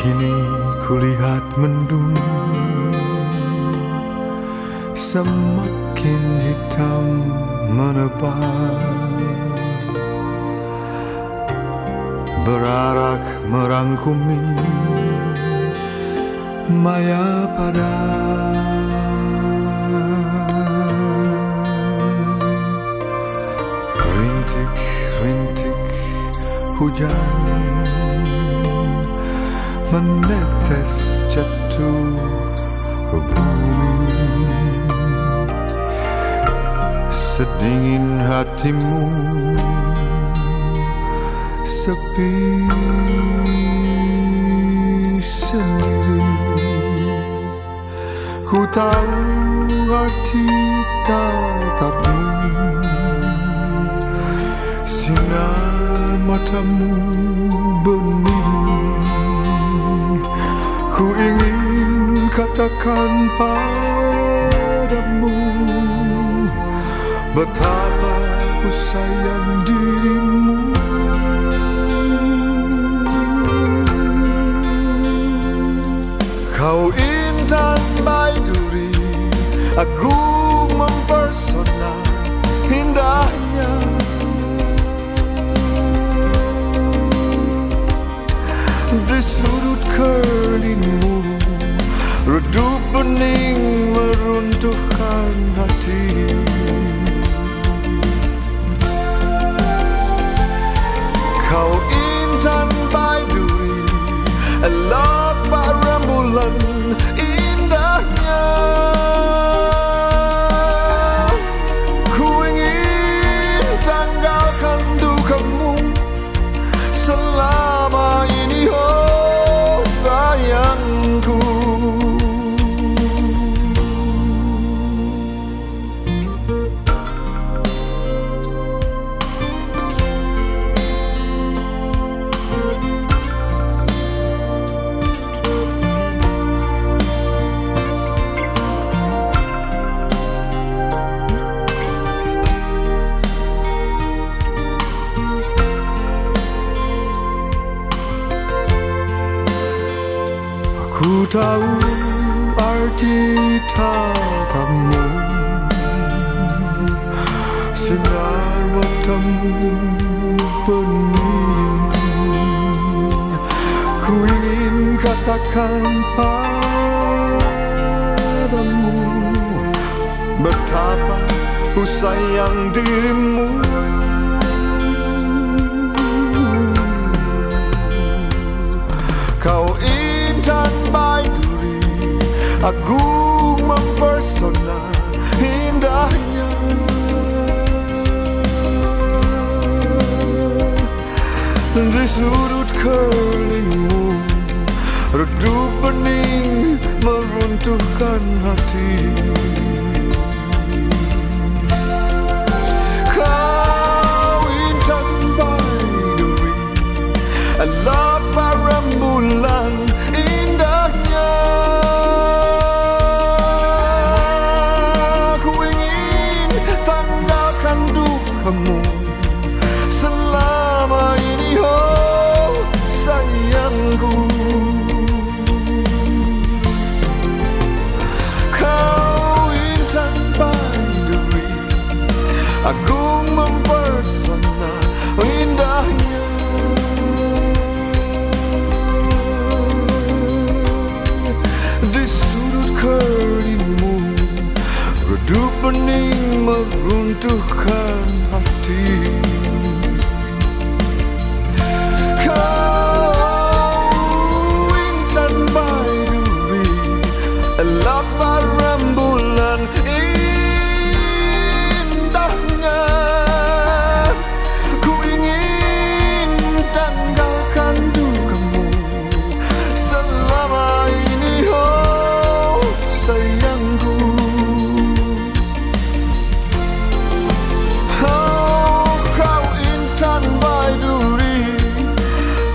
Kini kulihat mendung. Semakin hitam menebal Berarak merangkumi Maya pada Rintik-rintik hujan menetes jatuh bumi. Sedingin hatimu sepi sendiri. Ku tahu arti tatapmu. Sinar matamu Ku ingin katakan padamu Betapa ku sayang dirimu. Kau intan baiduri Agung mempersona indahnya Redup bening meruntuhkan hati. Kau intan baiduri Elok rembulan Ku tahu arti tatamu Sinar matamu pening Ku ingin katakan padamu Betapa ku sayang dirimu Agung mempersona indahnya. Di sudut kerlingmu Redup bening meruntuhkan hati dukamu Selama ini oh sayangku. Kau intan banduri Agung mempersona indahnya. Di sudut kerlingmu Redup bening meruntuhkan hati Kau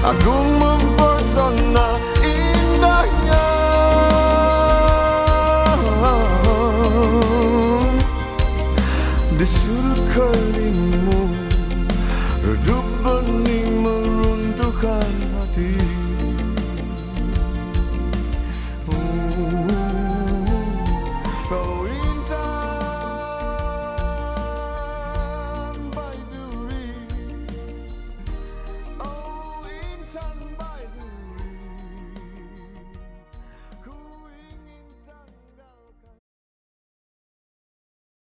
Agung mempersona indahnya Di sudut kerlingmu Redup